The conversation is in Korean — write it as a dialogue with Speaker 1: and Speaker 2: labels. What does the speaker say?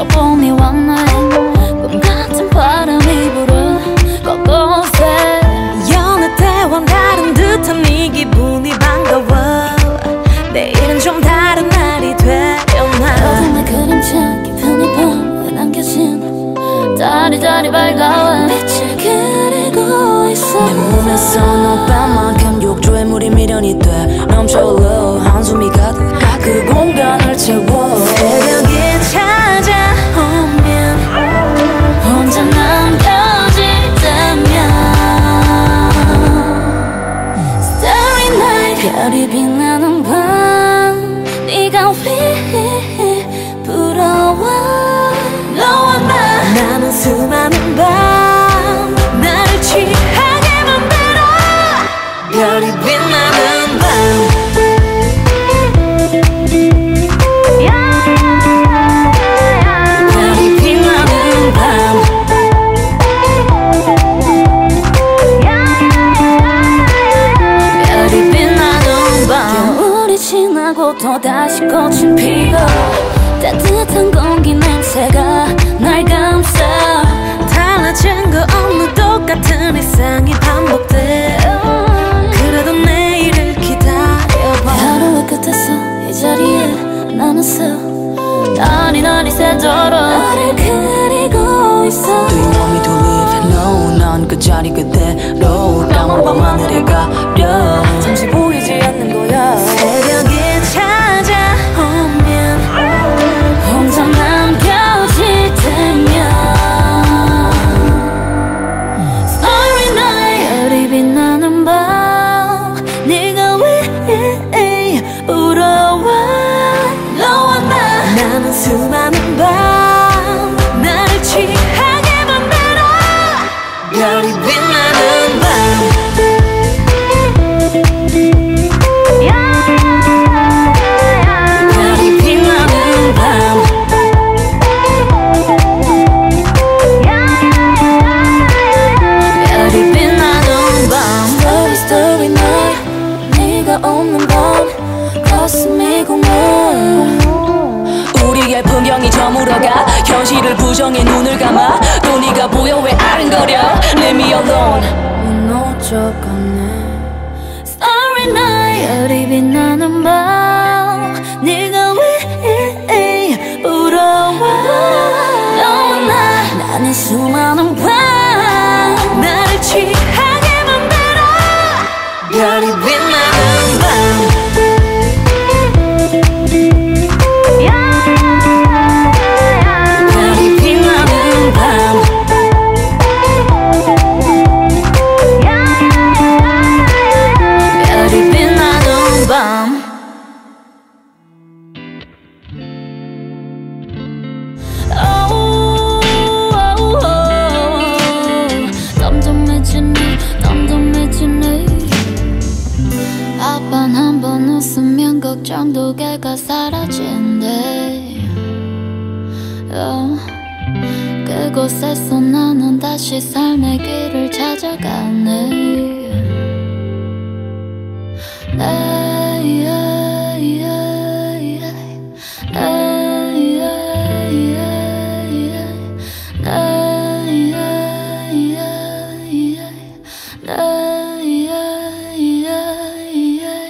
Speaker 1: up only one 별이 빛나는 밤 네가 왜 부러워? 너와 나.
Speaker 2: 나는 수많은 밤
Speaker 1: 지나고 또다시 꽃은 피고 따뜻한 공기 냄새가 날 감싸.
Speaker 2: 달라진 거 없는 똑같은 일상이 반복돼. 그래도 내일을 기다려봐.
Speaker 1: 하루의 끝에서 이 자리에 나는 서 아니 너니 새도록 나를 그리고 있어.
Speaker 2: Do you want me to leave? No 난 그 자리 그대로 까만 밤 하늘에 가려
Speaker 1: 밤 가슴이 공허
Speaker 2: 우리의 풍경이 저물어가 현실을 부정해 눈을 감아 또 네가 보여 왜 아른거려? Leave me alone. 무너져가네.
Speaker 1: Starry night. 별이 빛나는 밤. 네가 왜 부러워 너와. 나 나는 수많은 웃으면 걱정도 개가 사라진대 oh. 그곳에서 나는 다시 삶의 길을 찾아가네 내